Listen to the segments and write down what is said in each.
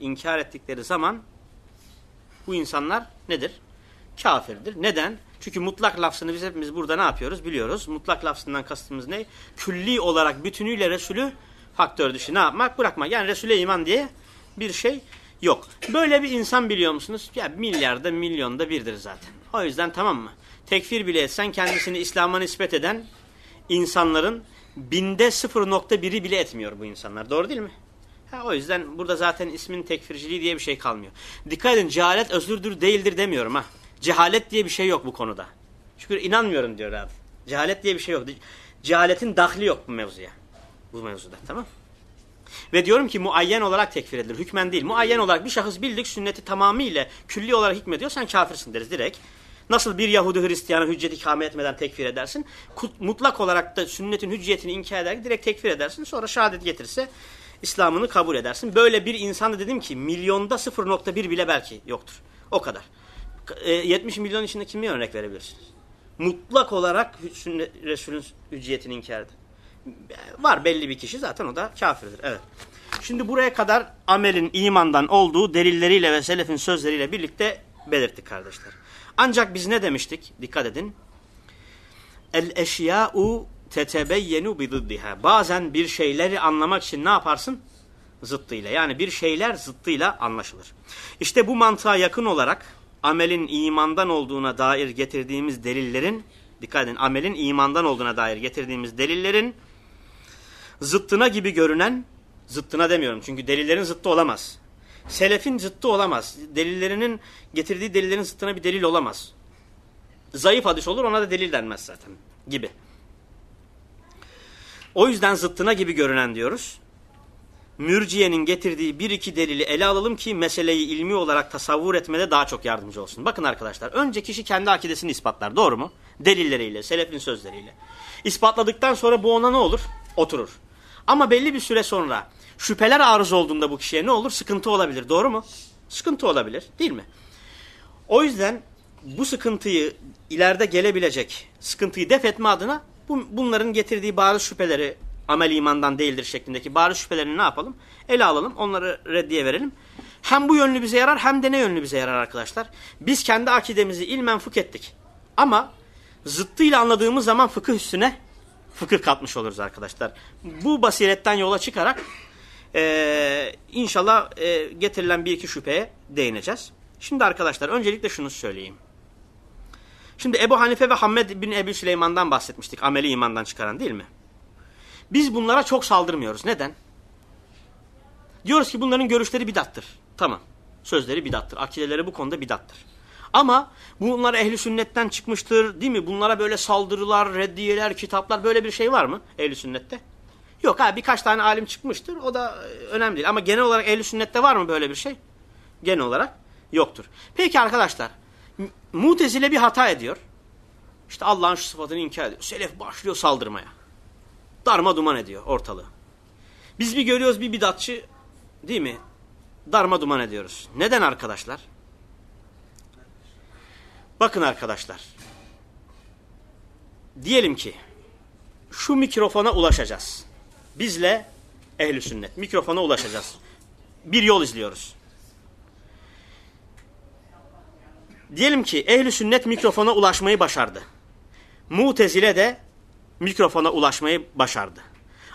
inkar ettikleri zaman bu insanlar nedir? Kafirdir. Neden? Çünkü mutlak lafzını biz hepimiz burada ne yapıyoruz biliyoruz. Mutlak lafzından kastımız ne? Külli olarak bütünüyle Resulü faktör dışı ne yapmak? Bırakmak. Yani Resul'e iman diye bir şey yok. Böyle bir insan biliyor musunuz? Ya milyarda milyonda birdir zaten. O yüzden tamam mı? Tekfir bile etsen kendisini İslam'a nispet eden insanların binde 0.1'i bile etmiyor bu insanlar. Doğru değil mi? Ha, o yüzden burada zaten ismin tekfirciliği diye bir şey kalmıyor. Dikkat edin cehalet özürdür değildir demiyorum ha. Cehalet diye bir şey yok bu konuda. Çünkü inanmıyorum diyor abi. Cehalet diye bir şey yok. Cehaletin dahli yok bu mevzuya. Bu mevzuda tamam Ve diyorum ki muayyen olarak tekfir edilir. Hükmen değil. Muayyen olarak bir şahıs bildik sünneti tamamıyla külli olarak hükmediyor. Sen kafirsin deriz direkt. Nasıl bir Yahudi Hristiyanı hüccet ikame etmeden tekfir edersin? Mutlak olarak da sünnetin hücciyetini inkar eder direkt tekfir edersin. Sonra şehadet getirirse İslam'ını kabul edersin. Böyle bir insan da dedim ki milyonda 0.1 bile belki yoktur. O kadar. E, 70 milyon içinde kimi örnek verebilirsiniz? Mutlak olarak Resul'ün hücciyetini inkar eder. Var belli bir kişi zaten o da kafirdir. Evet. Şimdi buraya kadar amelin imandan olduğu delilleriyle ve selefin sözleriyle birlikte belirttik kardeşler. Ancak biz ne demiştik? Dikkat edin. El eşya'u tetebeyyenu bididdiha. Bazen bir şeyleri anlamak için ne yaparsın? Zıttıyla. Yani bir şeyler zıttıyla anlaşılır. İşte bu mantığa yakın olarak amelin imandan olduğuna dair getirdiğimiz delillerin dikkat edin amelin imandan olduğuna dair getirdiğimiz delillerin zıttına gibi görünen zıttına demiyorum çünkü delillerin zıttı olamaz. Selefin zıttı olamaz. Delillerinin getirdiği delillerin zıttına bir delil olamaz. Zayıf hadis olur ona da delil denmez zaten gibi. O yüzden zıttına gibi görünen diyoruz. Mürciye'nin getirdiği bir iki delili ele alalım ki meseleyi ilmi olarak tasavvur etmede daha çok yardımcı olsun. Bakın arkadaşlar önce kişi kendi akidesini ispatlar doğru mu? Delilleriyle, selefin sözleriyle. İspatladıktan sonra bu ona ne olur? Oturur. Ama belli bir süre sonra şüpheler arız olduğunda bu kişiye ne olur? Sıkıntı olabilir doğru mu? Sıkıntı olabilir değil mi? O yüzden bu sıkıntıyı ileride gelebilecek sıkıntıyı def etme adına bu, bunların getirdiği bazı şüpheleri amel imandan değildir şeklindeki bazı şüphelerini ne yapalım? Ele alalım onları reddiye verelim. Hem bu yönlü bize yarar hem de ne yönlü bize yarar arkadaşlar? Biz kendi akidemizi ilmen fıkh ettik. Ama zıttıyla anladığımız zaman fıkıh üstüne fıkıh katmış oluruz arkadaşlar. Bu basiretten yola çıkarak e, inşallah e, getirilen bir iki şüpheye değineceğiz. Şimdi arkadaşlar öncelikle şunu söyleyeyim. Şimdi Ebu Hanife ve Hammed bin Ebu Süleyman'dan bahsetmiştik. Ameli imandan çıkaran değil mi? Biz bunlara çok saldırmıyoruz. Neden? Diyoruz ki bunların görüşleri bidattır. Tamam. Sözleri bidattır. Akideleri bu konuda bidattır. Ama bunlar ehli sünnetten çıkmıştır değil mi? Bunlara böyle saldırılar, reddiyeler, kitaplar böyle bir şey var mı ehli sünnette? Yok ha birkaç tane alim çıkmıştır. O da e, önemli değil. Ama genel olarak ehli sünnette var mı böyle bir şey? Genel olarak yoktur. Peki arkadaşlar Mutezile bir hata ediyor. İşte Allah'ın şu sıfatını inkar ediyor. Selef başlıyor saldırmaya. Darma duman ediyor ortalığı. Biz bir görüyoruz bir bidatçı değil mi? Darma duman ediyoruz. Neden arkadaşlar? Bakın arkadaşlar. Diyelim ki şu mikrofona ulaşacağız. Bizle ehli sünnet mikrofona ulaşacağız. Bir yol izliyoruz. Diyelim ki ehli sünnet mikrofona ulaşmayı başardı. Mutezile de mikrofona ulaşmayı başardı.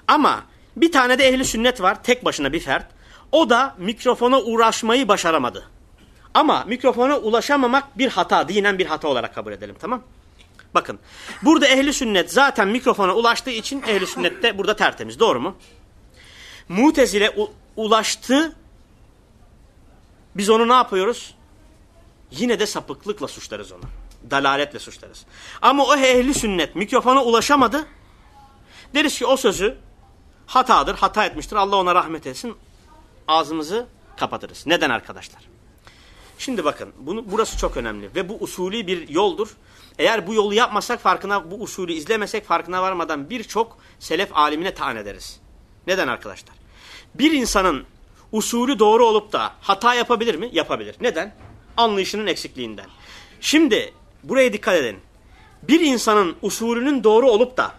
Ama bir tane de ehli sünnet var tek başına bir fert. O da mikrofona uğraşmayı başaramadı. Ama mikrofona ulaşamamak bir hata, dinen bir hata olarak kabul edelim tamam Bakın burada ehli sünnet zaten mikrofona ulaştığı için ehli sünnet de burada tertemiz doğru mu? Mutezile ulaştı. Biz onu ne yapıyoruz? Yine de sapıklıkla suçlarız onu. Dalaletle suçlarız. Ama o ehli sünnet mikrofona ulaşamadı. Deriz ki o sözü hatadır, hata etmiştir. Allah ona rahmet etsin. Ağzımızı kapatırız. Neden arkadaşlar? Şimdi bakın bunu, burası çok önemli ve bu usulü bir yoldur. Eğer bu yolu yapmasak farkına, bu usulü izlemesek farkına varmadan birçok selef alimine taan ederiz. Neden arkadaşlar? Bir insanın usulü doğru olup da hata yapabilir mi? Yapabilir. Neden? Anlayışının eksikliğinden. Şimdi buraya dikkat edin. Bir insanın usulünün doğru olup da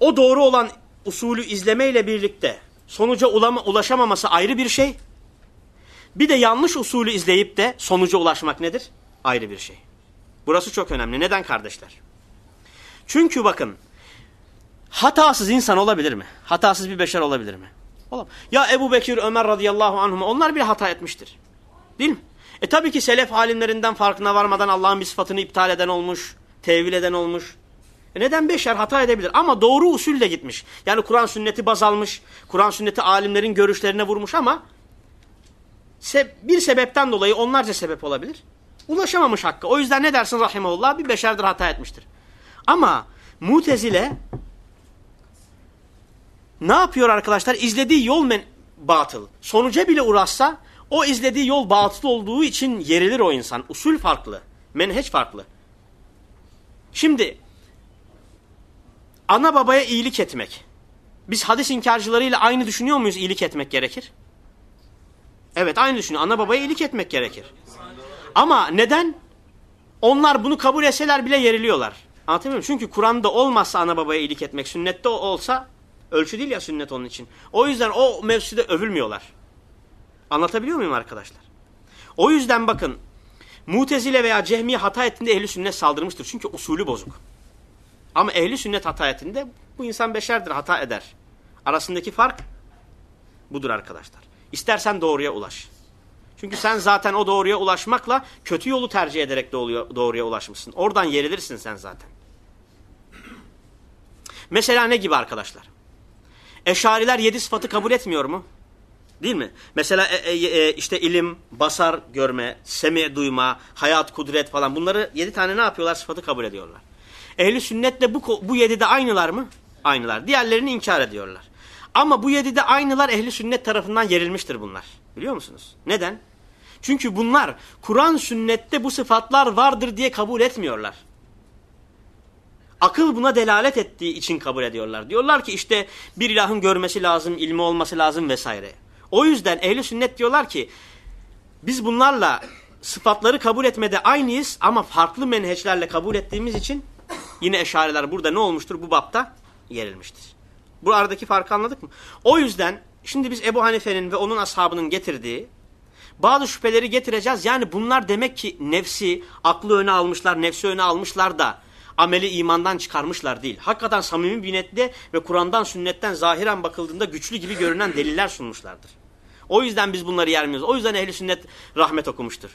o doğru olan usulü izlemeyle birlikte sonuca ulaşamaması ayrı bir şey. Bir de yanlış usulü izleyip de sonuca ulaşmak nedir? Ayrı bir şey. Burası çok önemli. Neden kardeşler? Çünkü bakın hatasız insan olabilir mi? Hatasız bir beşer olabilir mi? Olamaz. Ya Ebu Bekir, Ömer radıyallahu anhum onlar bile hata etmiştir. Değil mi? E tabii ki selef alimlerinden farkına varmadan Allah'ın bir sıfatını iptal eden olmuş, tevil eden olmuş. E neden beşer hata edebilir? Ama doğru usulle gitmiş. Yani Kur'an sünneti baz almış, Kur'an sünneti alimlerin görüşlerine vurmuş ama bir sebepten dolayı onlarca sebep olabilir. Ulaşamamış hakkı. O yüzden ne dersin rahimahullah? Bir beşerdir hata etmiştir. Ama mutezile ne yapıyor arkadaşlar? İzlediği yol men batıl. Sonuca bile uğraşsa o izlediği yol batıl olduğu için yerilir o insan. Usul farklı. Menheç farklı. Şimdi ana babaya iyilik etmek. Biz hadis inkarcılarıyla aynı düşünüyor muyuz iyilik etmek gerekir? Evet aynı düşünüyor. Ana babaya iyilik etmek gerekir. Ama neden? Onlar bunu kabul etseler bile yeriliyorlar. Anlatabiliyor? Çünkü Kur'an'da olmazsa ana babaya iyilik etmek, sünnette olsa ölçü değil ya sünnet onun için. O yüzden o mevzuda övülmüyorlar. Anlatabiliyor muyum arkadaşlar? O yüzden bakın Mutezile veya Cehmiye hata ettiğinde ehli sünnet saldırmıştır. Çünkü usulü bozuk. Ama ehli sünnet hata ettiğinde bu insan beşerdir hata eder. Arasındaki fark budur arkadaşlar. İstersen doğruya ulaş. Çünkü sen zaten o doğruya ulaşmakla kötü yolu tercih ederek doğruya ulaşmışsın. Oradan yerilirsin sen zaten. Mesela ne gibi arkadaşlar? Eşariler yedi sıfatı kabul etmiyor mu? Değil mi? Mesela e, e, e, işte ilim, basar görme, semi duyma, hayat, kudret falan bunları yedi tane ne yapıyorlar? Sıfatı kabul ediyorlar. Ehli sünnetle bu, bu yedide aynılar mı? Aynılar. Diğerlerini inkar ediyorlar. Ama bu yedide aynılar ehli sünnet tarafından yerilmiştir bunlar. Biliyor musunuz? Neden? Çünkü bunlar Kur'an sünnette bu sıfatlar vardır diye kabul etmiyorlar. Akıl buna delalet ettiği için kabul ediyorlar. Diyorlar ki işte bir ilahın görmesi lazım, ilmi olması lazım vesaire. O yüzden ehli sünnet diyorlar ki biz bunlarla sıfatları kabul etmede aynıyız ama farklı menheçlerle kabul ettiğimiz için yine eşareler burada ne olmuştur? Bu bapta yerilmiştir. Bu aradaki farkı anladık mı? O yüzden şimdi biz Ebu Hanife'nin ve onun ashabının getirdiği bazı şüpheleri getireceğiz. Yani bunlar demek ki nefsi, aklı öne almışlar, nefsi öne almışlar da ameli imandan çıkarmışlar değil. Hakikaten samimi bir niyetle ve Kur'an'dan, sünnetten zahiren bakıldığında güçlü gibi görünen deliller sunmuşlardır. O yüzden biz bunları yermiyoruz. O yüzden ehli sünnet rahmet okumuştur.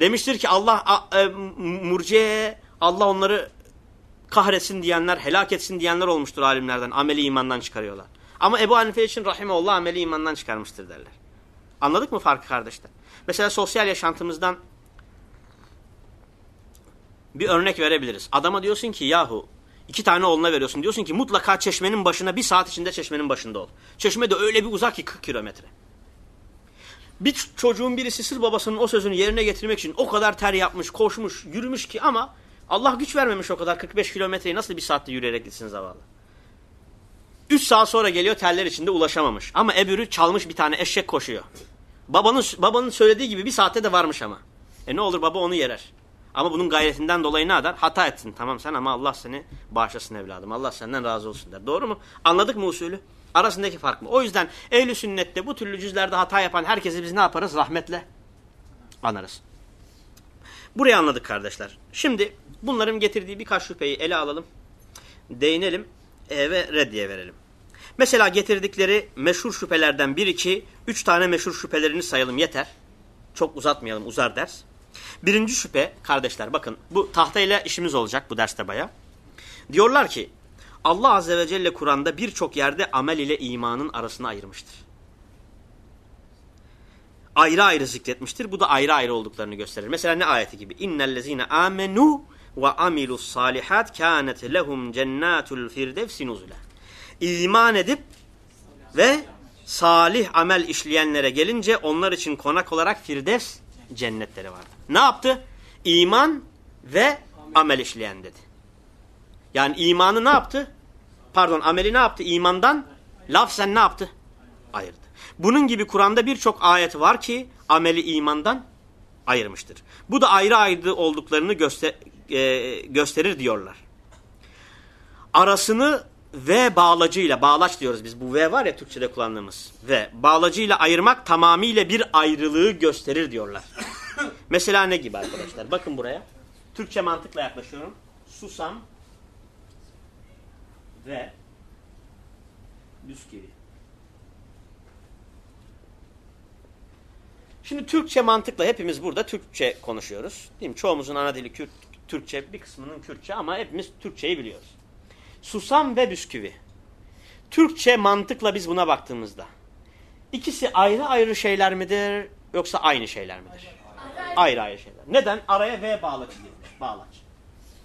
Demiştir ki Allah e, murciye Allah onları kahretsin diyenler, helak etsin diyenler olmuştur alimlerden. Ameli imandan çıkarıyorlar. Ama Ebu Hanife için rahimeullah ameli imandan çıkarmıştır derler. Anladık mı farkı kardeşler? Mesela sosyal yaşantımızdan bir örnek verebiliriz. Adama diyorsun ki yahu iki tane oğluna veriyorsun. Diyorsun ki mutlaka çeşmenin başına bir saat içinde çeşmenin başında ol. Çeşme de öyle bir uzak ki 40 kilometre. Bir çocuğun birisi sır babasının o sözünü yerine getirmek için o kadar ter yapmış, koşmuş, yürümüş ki ama Allah güç vermemiş o kadar 45 kilometreyi nasıl bir saatte yürüyerek gitsin zavallı. 3 saat sonra geliyor terler içinde ulaşamamış. Ama ebürü çalmış bir tane eşek koşuyor. Babanın, babanın söylediği gibi bir saatte de varmış ama. E ne olur baba onu yerer. Ama bunun gayretinden dolayı ne eder? Hata etsin tamam sen ama Allah seni bağışlasın evladım. Allah senden razı olsun der. Doğru mu? Anladık mı usulü? Arasındaki fark mı? O yüzden ehli sünnette bu türlü cüzlerde hata yapan herkesi biz ne yaparız? Rahmetle anarız. Burayı anladık kardeşler. Şimdi bunların getirdiği birkaç şüpheyi ele alalım. Değinelim e, ve reddiye verelim. Mesela getirdikleri meşhur şüphelerden bir iki, üç tane meşhur şüphelerini sayalım yeter. Çok uzatmayalım uzar ders. Birinci şüphe kardeşler bakın bu tahtayla işimiz olacak bu derste baya. Diyorlar ki Allah Azze ve Celle Kur'an'da birçok yerde amel ile imanın arasını ayırmıştır. Ayrı ayrı zikretmiştir. Bu da ayrı ayrı olduklarını gösterir. Mesela ne ayeti gibi? İnnellezine amenu ve amilus salihat kânet lehum cennatul firdevsi nuzule. İman edip ve salih amel işleyenlere gelince onlar için konak olarak firdevs cennetleri vardı. Ne yaptı? İman ve amel işleyen dedi. Yani imanı ne yaptı? Pardon ameli ne yaptı? İmandan lafzen ne yaptı? Ayırdı. Bunun gibi Kur'an'da birçok ayet var ki ameli imandan ayırmıştır. Bu da ayrı ayrı olduklarını göster e, gösterir diyorlar. Arasını V bağlacıyla, bağlaç diyoruz biz. Bu V var ya Türkçe'de kullandığımız. V. Bağlacıyla ayırmak tamamıyla bir ayrılığı gösterir diyorlar. Mesela ne gibi arkadaşlar? Bakın buraya. Türkçe mantıkla yaklaşıyorum. Susam ve bisküvi. Şimdi Türkçe mantıkla hepimiz burada Türkçe konuşuyoruz. Değil mi? Çoğumuzun ana dili Kürt, Türkçe, bir kısmının Kürtçe ama hepimiz Türkçeyi biliyoruz. Susam ve bisküvi. Türkçe mantıkla biz buna baktığımızda ikisi ayrı ayrı şeyler midir yoksa aynı şeyler midir? Ayrı ayrı şeyler. Neden? Araya V bağlaç girmiş. Bağlaç.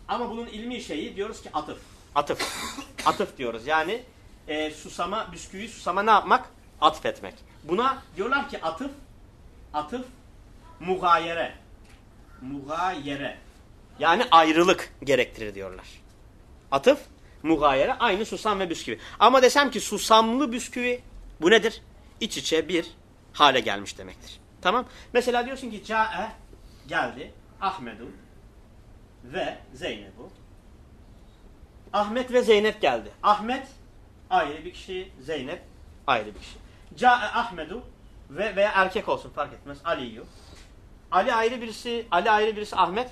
Ama bunun ilmi şeyi diyoruz ki atıf. Atıf. atıf diyoruz. Yani e, susama, bisküvi susama ne yapmak? Atfetmek. Buna diyorlar ki atıf, atıf, mugayere. Mugayere. Yani ayrılık gerektirir diyorlar. Atıf, mugayere aynı susam ve bisküvi. Ama desem ki susamlı bisküvi bu nedir? İç içe bir hale gelmiş demektir. Tamam. Mesela diyorsun ki ca'e geldi. Ahmedu ve Zeynep'u. Ahmet ve Zeynep geldi. Ahmet ayrı bir kişi, Zeynep ayrı bir kişi. Ca'e Ahmedu ve veya erkek olsun fark etmez. Ali'yu. Ali ayrı birisi, Ali ayrı birisi, Ahmet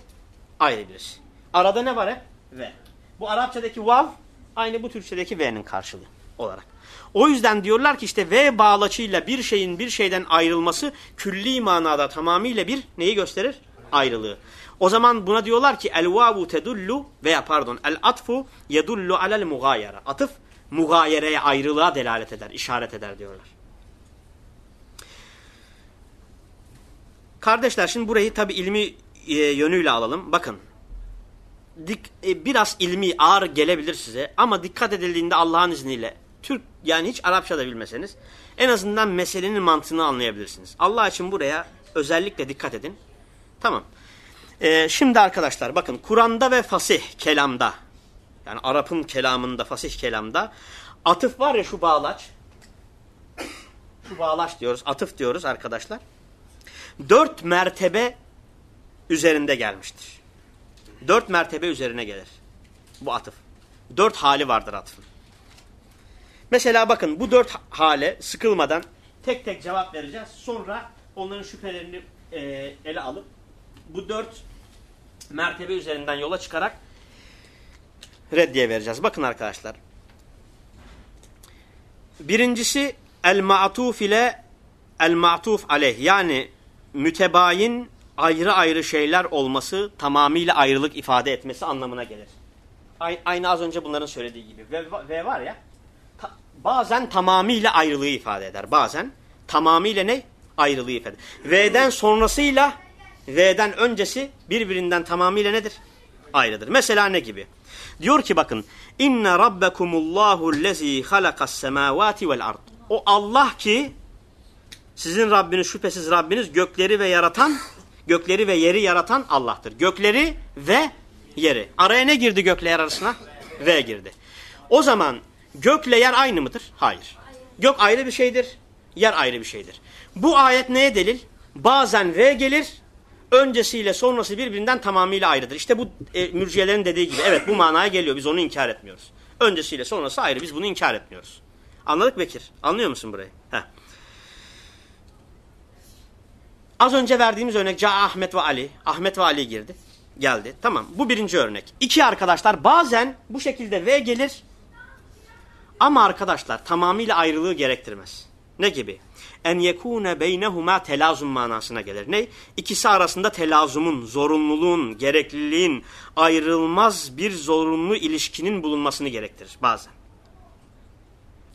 ayrı birisi. Arada ne var hep? Ve. Bu Arapçadaki vav aynı bu Türkçedeki ve'nin karşılığı olarak. O yüzden diyorlar ki işte V bağlaçıyla bir şeyin bir şeyden ayrılması külli manada tamamıyla bir neyi gösterir? Ayrılığı. O zaman buna diyorlar ki el vavu tedullu veya pardon el atfu yedullu alel mugayere. Atıf mugayereye ayrılığa delalet eder, işaret eder diyorlar. Kardeşler şimdi burayı tabi ilmi e, yönüyle alalım. Bakın dik, e, biraz ilmi ağır gelebilir size ama dikkat edildiğinde Allah'ın izniyle Türk yani hiç Arapça da bilmeseniz en azından meselenin mantığını anlayabilirsiniz. Allah için buraya özellikle dikkat edin. Tamam. Ee, şimdi arkadaşlar bakın Kur'an'da ve fasih kelamda yani Arap'ın kelamında fasih kelamda atıf var ya şu bağlaç şu bağlaç diyoruz atıf diyoruz arkadaşlar. Dört mertebe üzerinde gelmiştir. Dört mertebe üzerine gelir bu atıf. Dört hali vardır atıfın. Mesela bakın bu dört hale sıkılmadan tek tek cevap vereceğiz. Sonra onların şüphelerini e, ele alıp bu dört mertebe üzerinden yola çıkarak reddiye vereceğiz. Bakın arkadaşlar. Birincisi el-ma'tuf ile el-ma'tuf aleyh yani mütebayin ayrı ayrı şeyler olması tamamıyla ayrılık ifade etmesi anlamına gelir. Aynı az önce bunların söylediği gibi. Ve, ve var ya bazen tamamıyla ayrılığı ifade eder. Bazen tamamıyla ne? Ayrılığı ifade eder. V'den sonrasıyla V'den öncesi birbirinden tamamıyla nedir? Ayrıdır. Mesela ne gibi? Diyor ki bakın inne rabbekumullahu lezi halakas semavati vel ard. O Allah ki sizin Rabbiniz şüphesiz Rabbiniz gökleri ve yaratan gökleri ve yeri yaratan Allah'tır. Gökleri ve yeri. Araya ne girdi gökle yer arasına? V girdi. O zaman gökle yer aynı mıdır? Hayır. Gök ayrı bir şeydir. Yer ayrı bir şeydir. Bu ayet neye delil? Bazen V gelir, öncesiyle sonrası birbirinden tamamıyla ayrıdır. İşte bu e, mürciyelerin dediği gibi evet bu manaya geliyor. Biz onu inkar etmiyoruz. Öncesiyle sonrası ayrı. Biz bunu inkar etmiyoruz. Anladık Bekir? Anlıyor musun burayı? Heh. Az önce verdiğimiz örnek Ca Ahmet ve Ali. Ahmet ve Ali girdi. Geldi. Tamam. Bu birinci örnek. İki arkadaşlar bazen bu şekilde V gelir. Ama arkadaşlar tamamıyla ayrılığı gerektirmez. Ne gibi? En yekune beynehuma telazum manasına gelir. Ne? İkisi arasında telazumun, zorunluluğun, gerekliliğin, ayrılmaz bir zorunlu ilişkinin bulunmasını gerektirir bazen.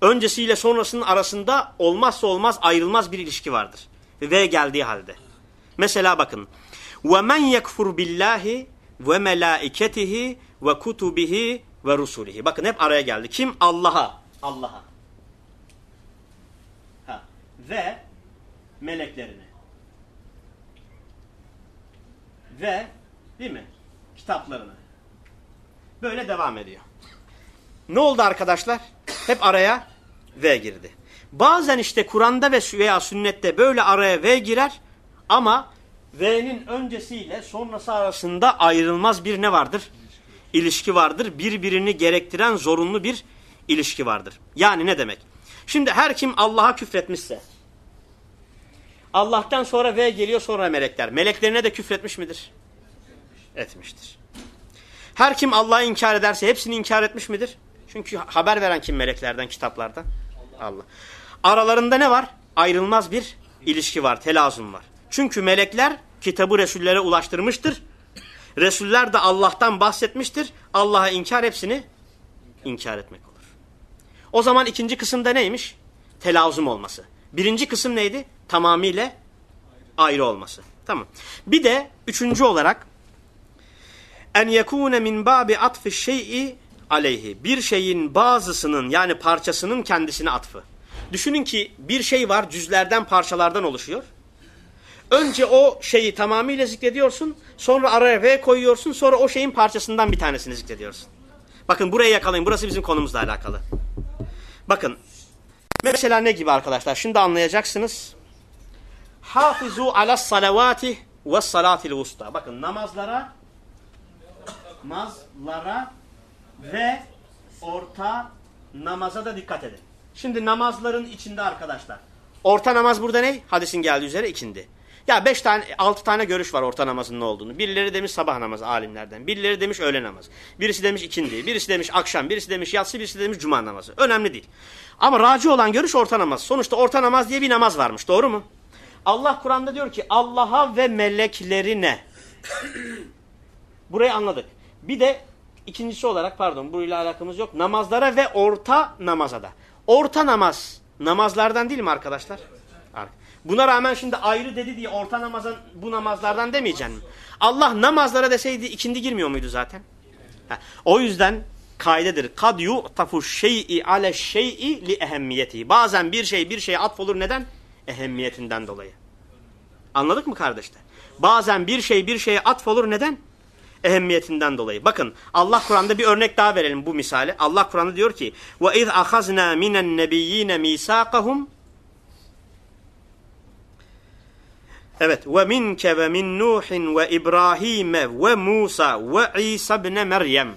Öncesiyle sonrasının arasında olmazsa olmaz ayrılmaz bir ilişki vardır. Ve geldiği halde. Mesela bakın. وَمَنْ يَكْفُرْ بِاللّٰهِ وَمَلَائِكَتِهِ وَكُتُبِهِ ve rusulihi. Bakın hep araya geldi. Kim? Allah'a. Allah'a. Ve meleklerine. Ve değil mi? Kitaplarına. Böyle devam ediyor. Ne oldu arkadaşlar? Hep araya ve girdi. Bazen işte Kur'an'da ve veya sünnette böyle araya ve girer ama V'nin öncesiyle sonrası arasında ayrılmaz bir ne vardır? İlişki vardır. Birbirini gerektiren zorunlu bir ilişki vardır. Yani ne demek? Şimdi her kim Allah'a küfretmişse Allah'tan sonra ve geliyor sonra melekler. Meleklerine de küfretmiş midir? Etmiştir. Her kim Allah'ı inkar ederse hepsini inkar etmiş midir? Çünkü haber veren kim meleklerden, kitaplardan? Allah. Aralarında ne var? Ayrılmaz bir ilişki var, telazum var. Çünkü melekler kitabı Resullere ulaştırmıştır. Resuller de Allah'tan bahsetmiştir. Allah'a inkar hepsini inkar etmek olur. O zaman ikinci kısımda neymiş? Telazum olması. Birinci kısım neydi? Tamamıyla ayrı olması. Tamam. Bir de üçüncü olarak en yekune min babi atfı şey'i aleyhi. Bir şeyin bazısının yani parçasının kendisine atfı. Düşünün ki bir şey var cüzlerden parçalardan oluşuyor. Önce o şeyi tamamıyla zikrediyorsun. Sonra araya V koyuyorsun. Sonra o şeyin parçasından bir tanesini zikrediyorsun. Bakın burayı yakalayın. Burası bizim konumuzla alakalı. Bakın. Mesela ne gibi arkadaşlar? Şimdi anlayacaksınız. Hafizu ala salavati ve salatil usta. Bakın namazlara namazlara ve orta namaza da dikkat edin. Şimdi namazların içinde arkadaşlar. Orta namaz burada ne? Hadisin geldiği üzere ikindi. Ya beş tane, altı tane görüş var orta namazın ne olduğunu. Birileri demiş sabah namazı alimlerden. Birileri demiş öğle namazı. Birisi demiş ikindi. Birisi demiş akşam. Birisi demiş yatsı. Birisi demiş cuma namazı. Önemli değil. Ama raci olan görüş orta namaz. Sonuçta orta namaz diye bir namaz varmış. Doğru mu? Allah Kur'an'da diyor ki Allah'a ve meleklerine. Burayı anladık. Bir de ikincisi olarak pardon burayla alakamız yok. Namazlara ve orta namaza da. Orta namaz namazlardan değil mi arkadaşlar? Buna rağmen şimdi ayrı dedi diye orta namazın bu namazlardan demeyeceksin mi? Allah namazlara deseydi ikindi girmiyor muydu zaten? Ha, o yüzden kaydedir. Kad yu'tafu şey'i ale şey'i li ehemmiyeti. Bazen bir şey bir şeye atfolur neden? Ehemmiyetinden dolayı. Anladık mı kardeşler? Bazen bir şey bir şeye atfolur neden? Ehemmiyetinden dolayı. Bakın Allah Kur'an'da bir örnek daha verelim bu misale. Allah Kur'an'da diyor ki: "Ve iz ahazna minen nebiyyine Evet. Ve minke ve min Nuhin ve İbrahim'e ve Musa ve İsa ibn Meryem.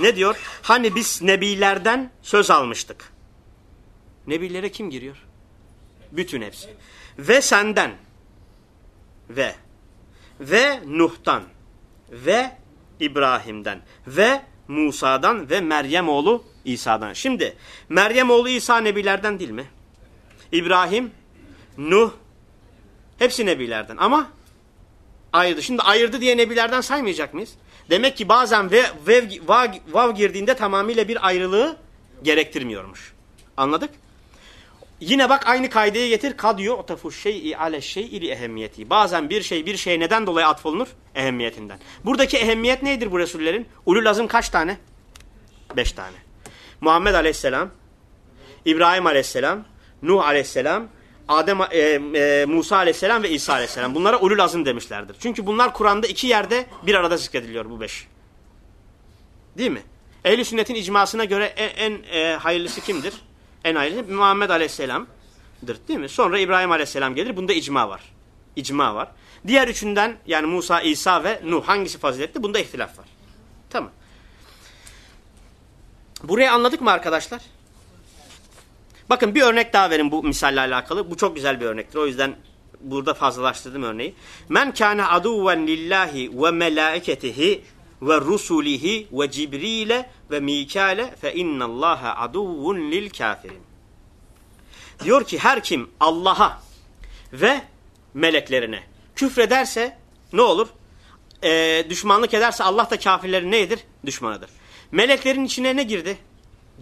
Ne diyor? Hani biz nebilerden söz almıştık. Nebilere kim giriyor? Bütün hepsi. Ve senden ve ve Nuh'tan ve İbrahim'den ve Musa'dan ve Meryem oğlu İsa'dan. Şimdi Meryem oğlu İsa nebilerden değil mi? İbrahim, Nuh, hepsi nebilerden ama ayırdı. Şimdi ayırdı diye nebilerden saymayacak mıyız? Demek ki bazen ve vev, vav, vav girdiğinde tamamıyla bir ayrılığı gerektirmiyormuş. Anladık? Yine bak aynı kaydeyi getir. Kad yu'tafu şey'i ale şey'i li ehemmiyeti. Bazen bir şey bir şey neden dolayı atfolunur? Ehemmiyetinden. Buradaki ehemmiyet neydir bu Resullerin? Ulul azım kaç tane? Beş tane. Muhammed aleyhisselam, İbrahim aleyhisselam, Nuh aleyhisselam, Adem, e, e, Musa aleyhisselam ve İsa aleyhisselam. Bunlara ulul azım demişlerdir. Çünkü bunlar Kur'an'da iki yerde bir arada zikrediliyor bu beş. Değil mi? Ehl-i sünnetin icmasına göre en, en e, hayırlısı kimdir? En hayırlısı Muhammed aleyhisselam'dır değil mi? Sonra İbrahim aleyhisselam gelir. Bunda icma var. İcma var. Diğer üçünden yani Musa, İsa ve Nuh hangisi faziletli? Bunda ihtilaf var. Tamam. Burayı anladık mı arkadaşlar? Bakın bir örnek daha verin bu misalle alakalı. Bu çok güzel bir örnektir. O yüzden burada fazlalaştırdım örneği. Men kana aduven lillahi ve melaiketihi ve rusulihi ve cibrile ve mikale fe innallaha aduvun lil kafirin. Diyor ki her kim Allah'a ve meleklerine küfrederse ne olur? Ee, düşmanlık ederse Allah da kafirlerin nedir? Düşmanıdır. Meleklerin içine ne girdi?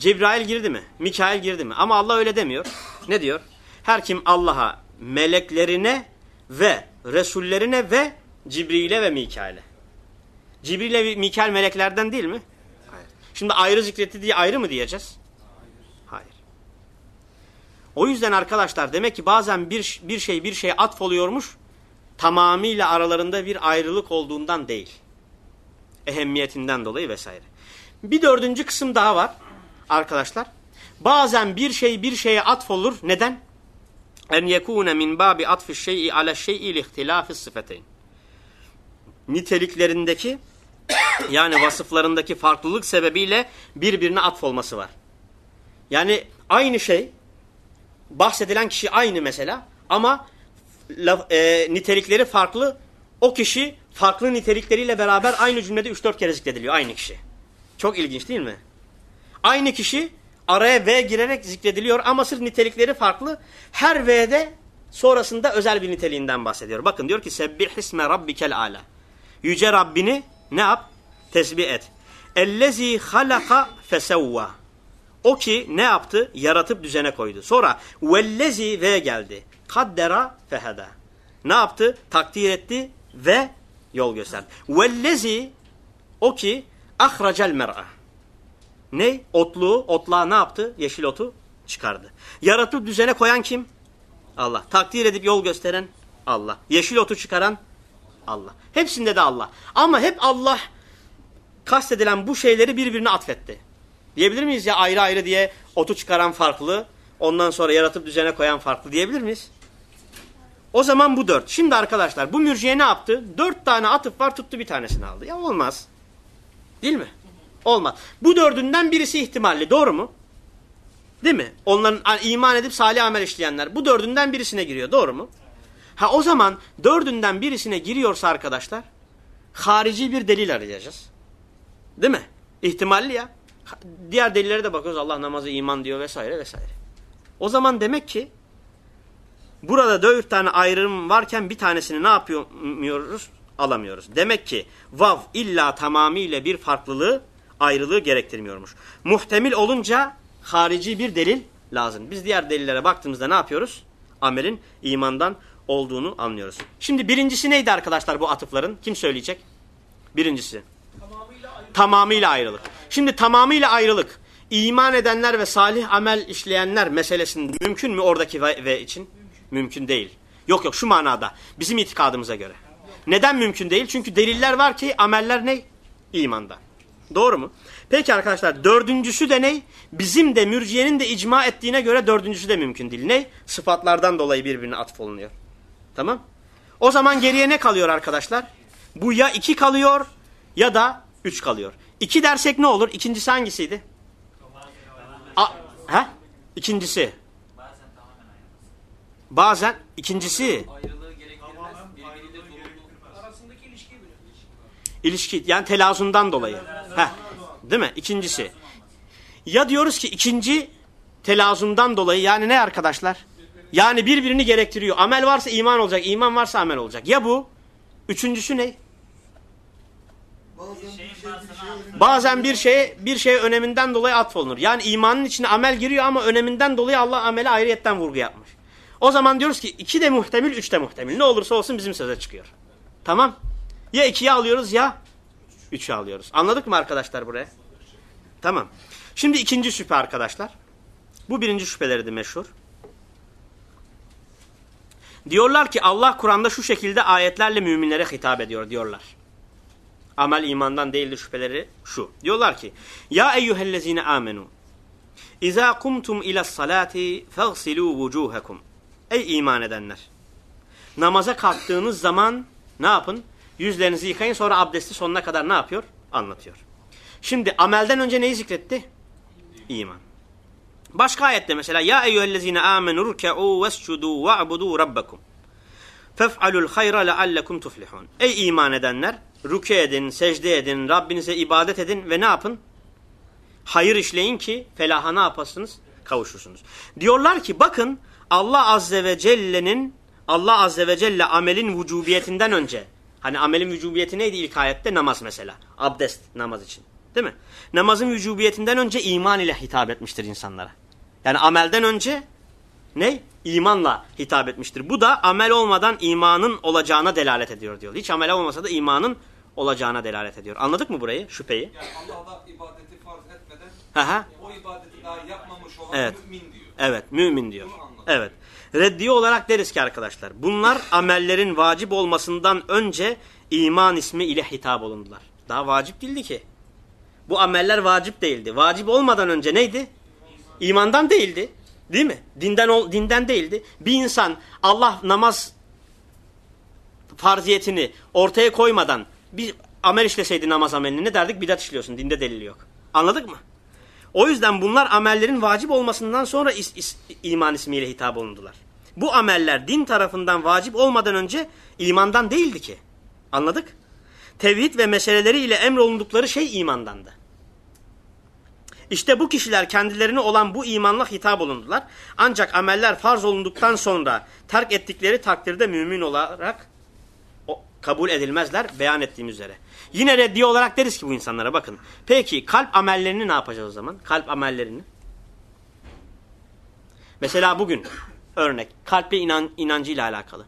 Cebrail girdi mi? Mikail girdi mi? Ama Allah öyle demiyor. Ne diyor? Her kim Allah'a, meleklerine ve Resullerine ve Cibril'e ve Mikail'e. Cibril ve Mikail meleklerden değil mi? Hayır. Şimdi ayrı zikretti diye ayrı mı diyeceğiz? Hayır. O yüzden arkadaşlar demek ki bazen bir, bir şey bir şeye atfoluyormuş tamamıyla aralarında bir ayrılık olduğundan değil. Ehemmiyetinden dolayı vesaire. Bir dördüncü kısım daha var arkadaşlar. Bazen bir şey bir şeye atfolur. Neden? En yekune min babi atfi şey'i ala şey'i ihtilafi sıfeteyn. Niteliklerindeki yani vasıflarındaki farklılık sebebiyle birbirine atfolması var. Yani aynı şey bahsedilen kişi aynı mesela ama e, nitelikleri farklı. O kişi farklı nitelikleriyle beraber aynı cümlede 3-4 kere zikrediliyor aynı kişi. Çok ilginç değil mi? Aynı kişi araya V girerek zikrediliyor ama sırf nitelikleri farklı. Her V'de sonrasında özel bir niteliğinden bahsediyor. Bakın diyor ki Sebbih isme rabbikel ala. Yüce Rabbini ne yap? Tesbih et. Ellezi halaka fesevva. O ki ne yaptı? Yaratıp düzene koydu. Sonra vellezi ve geldi. Kaddera feheda. Ne yaptı? Takdir etti ve yol gösterdi. Vellezi o ki ahracel mer'a. Ne? Otluğu, otluğa ne yaptı? Yeşil otu çıkardı. Yaratıp düzene koyan kim? Allah. Takdir edip yol gösteren Allah. Yeşil otu çıkaran Allah. Hepsinde de Allah. Ama hep Allah kastedilen bu şeyleri birbirine atfetti. Diyebilir miyiz ya ayrı ayrı diye otu çıkaran farklı, ondan sonra yaratıp düzene koyan farklı diyebilir miyiz? O zaman bu dört. Şimdi arkadaşlar bu mürciye ne yaptı? Dört tane atıf var tuttu bir tanesini aldı. Ya olmaz. Değil mi? Olmaz. Bu dördünden birisi ihtimalli. Doğru mu? Değil mi? Onların iman edip salih amel işleyenler. Bu dördünden birisine giriyor. Doğru mu? Ha o zaman dördünden birisine giriyorsa arkadaşlar harici bir delil arayacağız. Değil mi? İhtimalli ya. Diğer delillere de bakıyoruz. Allah namazı iman diyor vesaire vesaire. O zaman demek ki burada dört tane ayrım varken bir tanesini ne yapıyoruz? Alamıyoruz. Demek ki vav illa tamamıyla bir farklılığı ayrılığı gerektirmiyormuş. Muhtemil olunca harici bir delil lazım. Biz diğer delillere baktığımızda ne yapıyoruz? Amelin imandan olduğunu anlıyoruz. Şimdi birincisi neydi arkadaşlar bu atıfların? Kim söyleyecek? Birincisi. Tamamıyla ayrılık. Şimdi tamamıyla ayrılık. İman edenler ve salih amel işleyenler meselesinin mümkün mü oradaki ve, ve için? Mümkün. mümkün değil. Yok yok şu manada. Bizim itikadımıza göre. Neden mümkün değil? Çünkü deliller var ki ameller ne? İmanda. Doğru mu? Peki arkadaşlar dördüncüsü de ne? Bizim de mürciyenin de icma ettiğine göre dördüncüsü de mümkün değil. Ne? Sıfatlardan dolayı birbirine atf olunuyor. Tamam. O zaman geriye ne kalıyor arkadaşlar? Bu ya iki kalıyor ya da üç kalıyor. İki dersek ne olur? İkincisi hangisiydi? A he? İkincisi. Bazen ikincisi. İlişki yani telazundan dolayı. Heh. Değil mi? İkincisi. Ya diyoruz ki ikinci telazundan dolayı yani ne arkadaşlar? Yani birbirini gerektiriyor. Amel varsa iman olacak, iman varsa amel olacak. Ya bu? Üçüncüsü ne? Bazen bir şey bir şey öneminden dolayı atfolunur. Yani imanın içine amel giriyor ama öneminden dolayı Allah ameli ayrıyetten vurgu yapmış. O zaman diyoruz ki iki de muhtemel, üç de muhtemel. Ne olursa olsun bizim söze çıkıyor. Tamam. Ya ikiye alıyoruz ya üçe alıyoruz. Anladık mı arkadaşlar buraya? Tamam. Şimdi ikinci şüphe arkadaşlar. Bu birinci şüpheleri de meşhur. Diyorlar ki Allah Kur'an'da şu şekilde ayetlerle müminlere hitap ediyor diyorlar. Amel imandan değildir şüpheleri şu. Diyorlar ki Ya eyyühellezine amenu İza kumtum ila salati fagsilu vucuhakum Ey iman edenler! Namaza kalktığınız zaman ne yapın? Yüzlerinizi yıkayın sonra abdesti sonuna kadar ne yapıyor? Anlatıyor. Şimdi amelden önce neyi zikretti? İman. Başka ayette mesela ya eyyühellezine amenu ruk'u vescudu va'budu rabbakum. Fef'alul hayra leallekum tuflihun. Ey iman edenler rükû edin, secde edin, Rabbinize ibadet edin ve ne yapın? Hayır işleyin ki felaha ne yapasınız? Kavuşursunuz. Diyorlar ki bakın Allah Azze ve Celle'nin Allah Azze ve Celle amelin vücubiyetinden önce hani amelin vücubiyeti neydi ilk ayette? Namaz mesela. Abdest namaz için. Değil mi? Namazın vücubiyetinden önce iman ile hitap etmiştir insanlara. Yani amelden önce ne? İmanla hitap etmiştir. Bu da amel olmadan imanın olacağına delalet ediyor diyor. Hiç amel olmasa da imanın olacağına delalet ediyor. Anladık mı burayı? Şüpheyi. Yani Allah ibadeti farz etmeden Aha. o ibadeti daha yapmamış olan evet. mümin diyor. Evet, mümin diyor. Evet. Reddiye olarak deriz ki arkadaşlar, bunlar amellerin vacip olmasından önce iman ismi ile hitap olundular. Daha vacip değildi ki. Bu ameller vacip değildi. Vacip olmadan önce neydi? İmandan değildi. Değil mi? Dinden dinden değildi. Bir insan Allah namaz farziyetini ortaya koymadan bir amel işleseydi namaz amelini ne derdik? Bidat işliyorsun. Dinde delili yok. Anladık mı? O yüzden bunlar amellerin vacip olmasından sonra is, is, iman ismiyle hitap olundular. Bu ameller din tarafından vacip olmadan önce imandan değildi ki. Anladık? Tevhid ve meseleleri ile emrolundukları şey imandandı. İşte bu kişiler kendilerine olan bu imanla hitap olundular. Ancak ameller farz olunduktan sonra terk ettikleri takdirde mümin olarak kabul edilmezler beyan ettiğim üzere. Yine reddiye olarak deriz ki bu insanlara bakın. Peki kalp amellerini ne yapacağız o zaman? Kalp amellerini. Mesela bugün örnek kalple inan, inancıyla alakalı.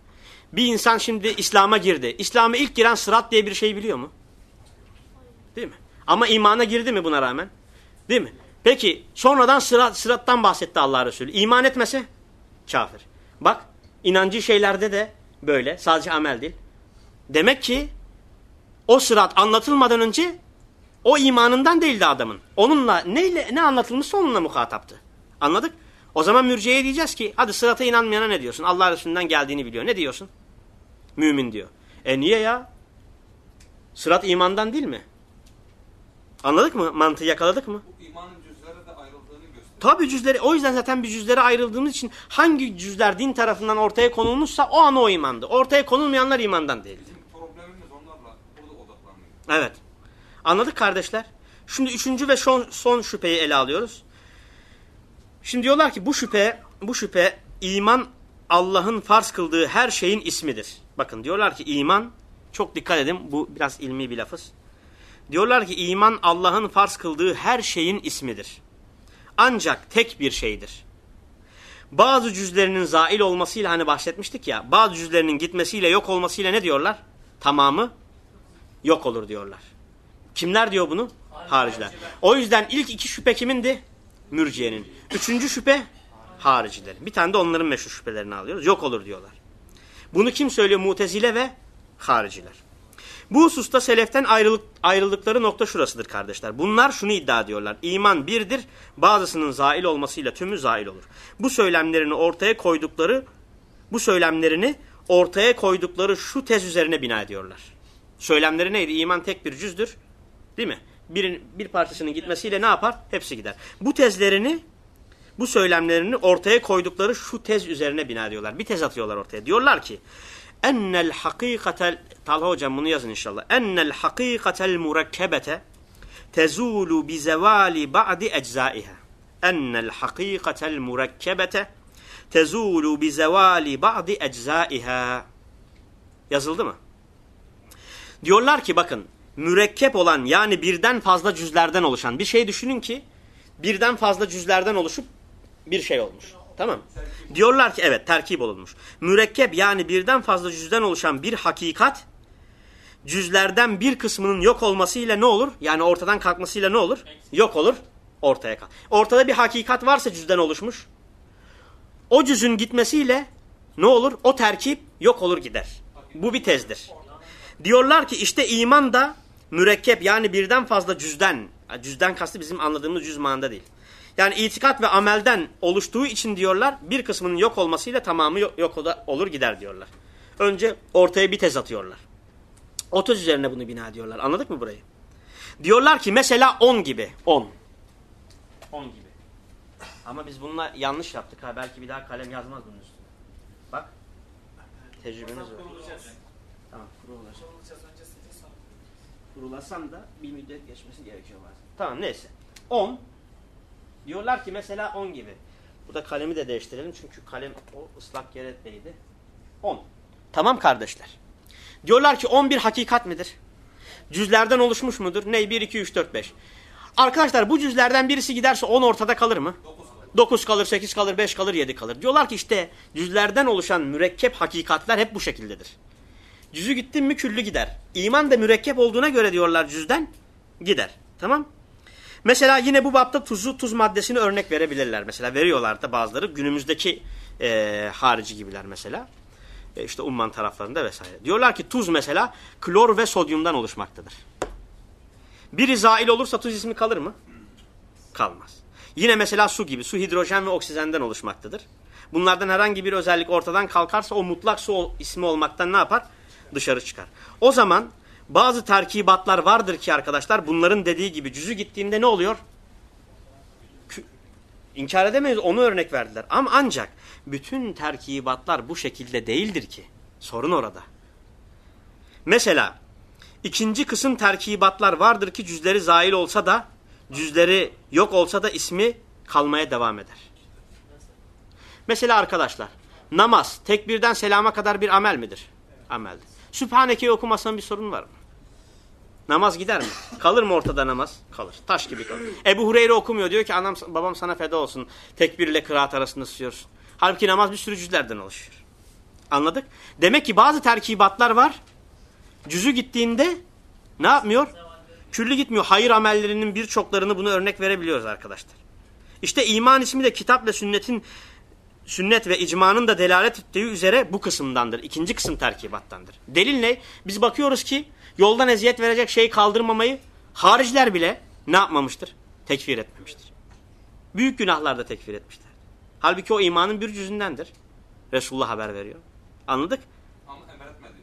Bir insan şimdi İslam'a girdi. İslam'a ilk giren sırat diye bir şey biliyor mu? Değil mi? Ama imana girdi mi buna rağmen? Değil mi? Peki sonradan sırat, sırattan bahsetti Allah Resulü. İman etmese kafir. Bak inancı şeylerde de böyle. Sadece amel değil. Demek ki o sırat anlatılmadan önce o imanından değildi adamın. Onunla neyle, ne anlatılmışsa onunla muhataptı. Anladık? O zaman mürciye diyeceğiz ki hadi sırata inanmayana ne diyorsun? Allah Resulü'nden geldiğini biliyor. Ne diyorsun? Mümin diyor. E niye ya? Sırat imandan değil mi? Anladık mı? Mantığı yakaladık mı? Bu imanın cüzlere de ayrıldığını gösteriyor. Tabi cüzleri o yüzden zaten bir cüzlere ayrıldığımız için hangi cüzler din tarafından ortaya konulmuşsa o an o imandı. Ortaya konulmayanlar imandan değildi. Bizim problemimiz onlarla burada odaklanıyor. Evet. Anladık kardeşler. Şimdi üçüncü ve son, son şüpheyi ele alıyoruz. Şimdi diyorlar ki bu şüphe, bu şüphe iman Allah'ın farz kıldığı her şeyin ismidir. Bakın diyorlar ki iman, çok dikkat edin bu biraz ilmi bir lafız. Diyorlar ki iman Allah'ın farz kıldığı her şeyin ismidir. Ancak tek bir şeydir. Bazı cüzlerinin zail olmasıyla hani bahsetmiştik ya, bazı cüzlerinin gitmesiyle yok olmasıyla ne diyorlar? Tamamı yok olur diyorlar. Kimler diyor bunu? Hariciler. O yüzden ilk iki şüphe kimindi? Mürciyenin. Üçüncü şüphe haricilerin. Bir tane de onların meşhur şüphelerini alıyoruz. Yok olur diyorlar. Bunu kim söylüyor? Mutezile ve hariciler. Bu hususta seleften ayrılık, ayrıldıkları nokta şurasıdır kardeşler. Bunlar şunu iddia ediyorlar. İman birdir, bazısının zail olmasıyla tümü zail olur. Bu söylemlerini ortaya koydukları, bu söylemlerini ortaya koydukları şu tez üzerine bina ediyorlar. Söylemleri neydi? İman tek bir cüzdür. Değil mi? Bir, bir parçasının gitmesiyle ne yapar? Hepsi gider. Bu tezlerini, bu söylemlerini ortaya koydukları şu tez üzerine bina ediyorlar. Bir tez atıyorlar ortaya. Diyorlar ki, ennel hakikatel, Talha hocam bunu yazın inşallah. Ennel hakikatel murekkebete tezulu bi zevali ba'di eczaiha. Ennel hakikatel murekkebete tezulu bi zevali ba'di eczaiha. Yazıldı mı? Diyorlar ki bakın mürekkep olan yani birden fazla cüzlerden oluşan bir şey düşünün ki birden fazla cüzlerden oluşup bir şey olmuş. Tamam Diyorlar ki evet terkip olunmuş. Mürekkep yani birden fazla cüzden oluşan bir hakikat cüzlerden bir kısmının yok olmasıyla ne olur? Yani ortadan kalkmasıyla ne olur? Yok olur. Ortaya kalk. Ortada bir hakikat varsa cüzden oluşmuş. O cüzün gitmesiyle ne olur? O terkip yok olur gider. Bu bir tezdir. Diyorlar ki işte iman da mürekkep yani birden fazla cüzden, cüzden kastı bizim anladığımız cüz manada değil. Yani itikat ve amelden oluştuğu için diyorlar bir kısmının yok olmasıyla tamamı yok, olur gider diyorlar. Önce ortaya bir tez atıyorlar. O tez üzerine bunu bina ediyorlar. Anladık mı burayı? Diyorlar ki mesela 10 gibi. 10. 10 gibi. Ama biz bununla yanlış yaptık. Ha. Belki bir daha kalem yazmaz bunun üstüne. Bak. Tecrübemiz var. Tamam kurulacak. Kurulasan da bir müddet geçmesi gerekiyor bazen. Tamam neyse. 10. Diyorlar ki mesela 10 gibi. Bu da kalemi de değiştirelim çünkü kalem o ıslak yere değdi. 10. Tamam kardeşler. Diyorlar ki 11 hakikat midir? Cüzlerden oluşmuş mudur? Ne? 1, 2, 3, 4, 5. Arkadaşlar bu cüzlerden birisi giderse 10 ortada kalır mı? 9 kalır, 8 kalır, 5 kalır, 7 kalır. Diyorlar ki işte cüzlerden oluşan mürekkep hakikatler hep bu şekildedir. Cüzü gittin mi küllü gider. İman da mürekkep olduğuna göre diyorlar cüzden gider. Tamam Mesela yine bu bapta tuzu tuz maddesini örnek verebilirler. Mesela veriyorlar da bazıları günümüzdeki e, harici gibiler mesela. E, işte umman taraflarında vesaire. Diyorlar ki tuz mesela klor ve sodyumdan oluşmaktadır. Biri zail olursa tuz ismi kalır mı? Kalmaz. Yine mesela su gibi. Su hidrojen ve oksijenden oluşmaktadır. Bunlardan herhangi bir özellik ortadan kalkarsa o mutlak su ismi olmaktan ne yapar? Dışarı çıkar. O zaman bazı terkibatlar vardır ki arkadaşlar bunların dediği gibi cüzü gittiğinde ne oluyor? İnkar edemeyiz onu örnek verdiler. Ama ancak bütün terkibatlar bu şekilde değildir ki. Sorun orada. Mesela ikinci kısım terkibatlar vardır ki cüzleri zail olsa da cüzleri yok olsa da ismi kalmaya devam eder. Mesela arkadaşlar namaz tekbirden selama kadar bir amel midir? Ameldir. Sübhaneke'yi okumasan bir sorun var mı? Namaz gider mi? Kalır mı ortada namaz? Kalır. Taş gibi kalır. Ebu Hureyre okumuyor. Diyor ki anam babam sana feda olsun. Tekbir ile kıraat arasında susuyorsun. Halbuki namaz bir sürü cüzlerden oluşuyor. Anladık? Demek ki bazı terkibatlar var. Cüzü gittiğinde ne yapmıyor? Küllü gitmiyor. Hayır amellerinin birçoklarını bunu örnek verebiliyoruz arkadaşlar. İşte iman ismi de kitap ve sünnetin sünnet ve icmanın da delalet ettiği üzere bu kısımdandır. İkinci kısım terkibattandır. Delil ne? Biz bakıyoruz ki yoldan eziyet verecek şeyi kaldırmamayı hariciler bile ne yapmamıştır? Tekfir etmemiştir. Büyük günahlarda tekfir etmişler. Halbuki o imanın bir cüzündendir. Resulullah haber veriyor. Anladık? Ama emretmedi.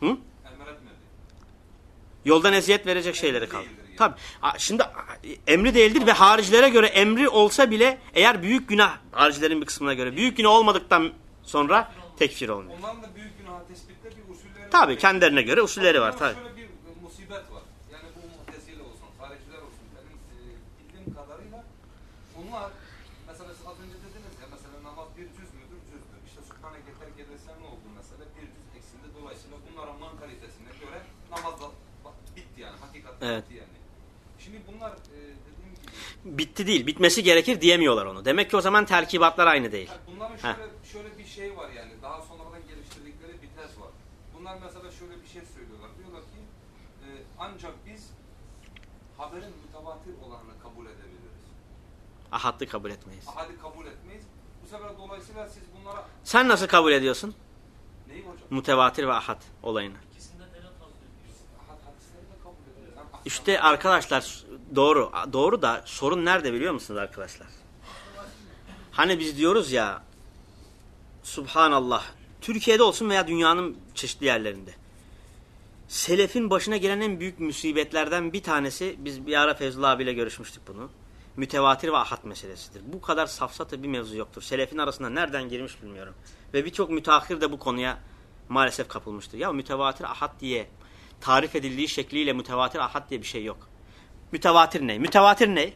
Hı? Emretmedi. Yoldan eziyet verecek şeyleri kaldı. A, Şimdi emri değildir ve haricilere göre emri olsa bile eğer büyük günah haricilerin bir kısmına göre büyük günah olmadıktan sonra tekfir olmuyor. Onların da büyük günah tespitte bir usulleri var. Tabii kendilerine göre usulleri var Ama tabii. Şöyle bir musibet var. Yani bu muhtezile olsun, hariciler olsun. Benim e, bildiğim kadarıyla bunlar mesela siz az önce dediniz ya mesela namaz bir cüz müdür? Cüzdür. İşte Sübhaneke terk edersen ne oldu mesela? Bir cüz eksildi. Dolayısıyla bunların man kalitesine göre namaz da bitti yani. Hakikaten Evet. bitti yani. Şimdi bunlar e, dediğim gibi Bitti değil. Bitmesi gerekir diyemiyorlar onu. Demek ki o zaman terkibatlar aynı değil. Ha, Bunların Heh. şöyle, şöyle bir şey var yani. Daha sonradan geliştirdikleri bir tez var. Bunlar mesela şöyle bir şey söylüyorlar. Diyorlar ki e, ancak biz haberin mütevatir olanını kabul edebiliriz. Ahadlı kabul etmeyiz. Ahadi kabul etmeyiz. Bu sefer dolayısıyla siz bunlara Sen nasıl kabul ediyorsun? neyi hocam? Mutevatir ve ahad olayını. Ahad hadisleri de kabul ediyoruz. Yani ahad- İşte arkadaşlar doğru. Doğru da sorun nerede biliyor musunuz arkadaşlar? Hani biz diyoruz ya Subhanallah. Türkiye'de olsun veya dünyanın çeşitli yerlerinde. Selefin başına gelen en büyük musibetlerden bir tanesi biz bir ara Feyzullah abiyle görüşmüştük bunu. Mütevatir ve ahad meselesidir. Bu kadar safsatı bir mevzu yoktur. Selefin arasında nereden girmiş bilmiyorum. Ve birçok müteahhir de bu konuya maalesef kapılmıştır. Ya mütevatir ahad diye tarif edildiği şekliyle mütevatir ahad diye bir şey yok. Mütevatir ne? Mütevatir ne?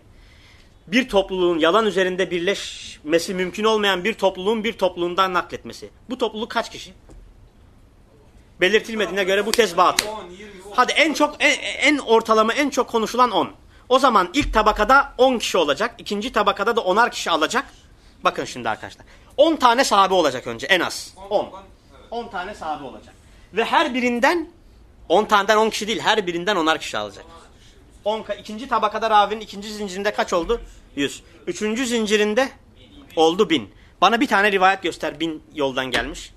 Bir topluluğun yalan üzerinde birleşmesi mümkün olmayan bir topluluğun bir topluluğundan nakletmesi. Bu topluluk kaç kişi? Belirtilmediğine göre bu tez batıl. 10, 20, 10. Hadi en çok en, en ortalama en çok konuşulan 10. O zaman ilk tabakada 10 kişi olacak. ikinci tabakada da 10'ar kişi alacak. Bakın şimdi arkadaşlar. 10 tane sahabe olacak önce en az. 10. Evet. 10 tane sahabe olacak. Ve her birinden 10 taneden 10 kişi değil her birinden 10'ar kişi alacak. 10 ka- ikinci tabakada ravinin ikinci zincirinde kaç oldu? 100. Üçüncü zincirinde oldu 1000. Bana bir tane rivayet göster 1000 yoldan gelmiş.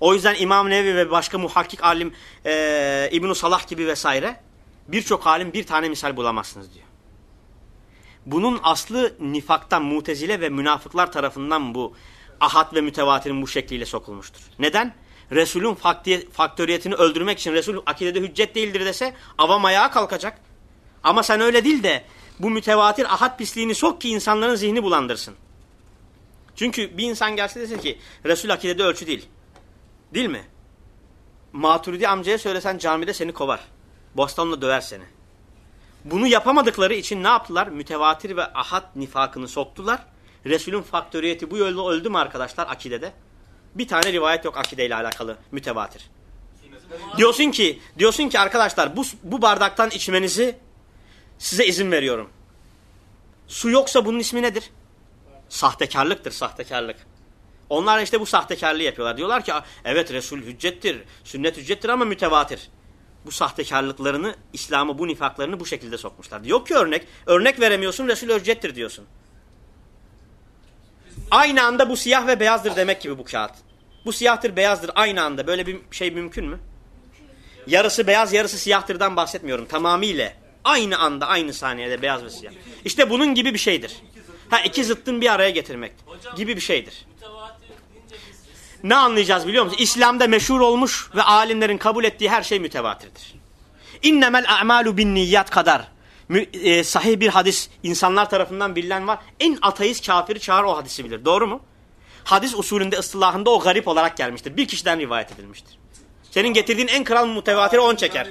O yüzden İmam Nevi ve başka muhakkik alim e, İbn Salah gibi vesaire birçok alim bir tane misal bulamazsınız diyor. Bunun aslı nifaktan, mutezile ve münafıklar tarafından bu ahad ve mütevatirin bu şekliyle sokulmuştur. Neden? Resulün faktöriyetini öldürmek için Resul akidede hüccet değildir dese avam ayağa kalkacak. Ama sen öyle değil de bu mütevatir ahad pisliğini sok ki insanların zihni bulandırsın. Çünkü bir insan gelse dese ki Resul akidede ölçü değil. Değil mi? Maturidi amcaya söylesen camide seni kovar. Bostanla döver seni. Bunu yapamadıkları için ne yaptılar? Mütevatir ve ahad nifakını soktular. Resulün faktöriyeti bu yolda öldü mü arkadaşlar akidede? Bir tane rivayet yok akideyle alakalı mütevatir. Diyorsun ki, diyorsun ki arkadaşlar bu, bu bardaktan içmenizi size izin veriyorum. Su yoksa bunun ismi nedir? Sahtekarlıktır, sahtekarlık. Onlar işte bu sahtekarlığı yapıyorlar. Diyorlar ki evet Resul hüccettir, sünnet hüccettir ama mütevatir. Bu sahtekarlıklarını, İslam'ı, bu nifaklarını bu şekilde sokmuşlar. Yok ki örnek. Örnek veremiyorsun, Resul hüccettir diyorsun. Aynı anda bu siyah ve beyazdır demek gibi bu kağıt. Bu siyahtır, beyazdır aynı anda. Böyle bir şey mümkün mü? Yarısı beyaz, yarısı siyahtırdan bahsetmiyorum. Tamamıyla. Aynı anda, aynı saniyede beyaz ve siyah. İşte bunun gibi bir şeydir. Ha iki zıttın bir araya getirmek gibi bir şeydir. Ne anlayacağız biliyor musun? İslam'da meşhur olmuş ve alimlerin kabul ettiği her şey mütevatirdir. İnnemel a'malu bin niyyat kadar. Mü- e, sahih bir hadis insanlar tarafından bilinen var. En ateist kafiri çağır o hadisi bilir. Doğru mu? Hadis usulünde ıstılahında o garip olarak gelmiştir. Bir kişiden rivayet edilmiştir. Senin getirdiğin en kral mütevatiri 10 çeker.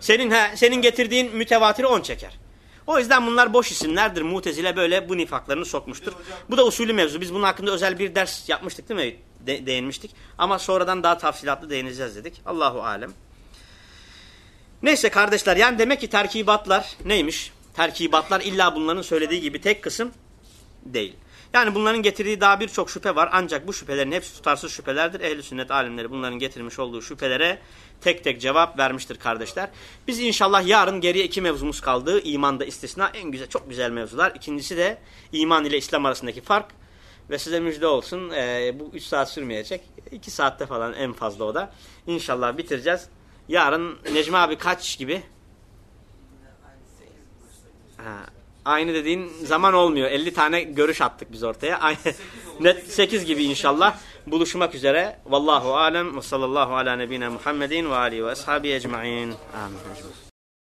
Senin he, senin getirdiğin mütevatiri 10 çeker. O yüzden bunlar boş isimlerdir. Mutezile böyle bu nifaklarını sokmuştur. Bu da usulü mevzu. Biz bunun hakkında özel bir ders yapmıştık değil mi? De- değinmiştik. Ama sonradan daha tafsilatlı değineceğiz dedik. Allahu alem. Neyse kardeşler yani demek ki terkibatlar neymiş? Terkibatlar illa bunların söylediği gibi tek kısım değil. Yani bunların getirdiği daha birçok şüphe var. Ancak bu şüphelerin hepsi tutarsız şüphelerdir. Ehl-i sünnet alimleri bunların getirmiş olduğu şüphelere tek tek cevap vermiştir kardeşler. Biz inşallah yarın geriye iki mevzumuz kaldı. İmanda istisna en güzel, çok güzel mevzular. İkincisi de iman ile İslam arasındaki fark. Ve size müjde olsun eee, bu 3 saat sürmeyecek. 2 saatte falan en fazla o da. İnşallah bitireceğiz. Yarın Necmi abi kaç gibi? Ha, aynı dediğin zaman olmuyor. 50 tane görüş attık biz ortaya. Net 8 gibi inşallah buluşmak üzere. Vallahu alem ve sallallahu ala nebine Muhammedin ve alihi ve ashabi ecmaîn. Amin.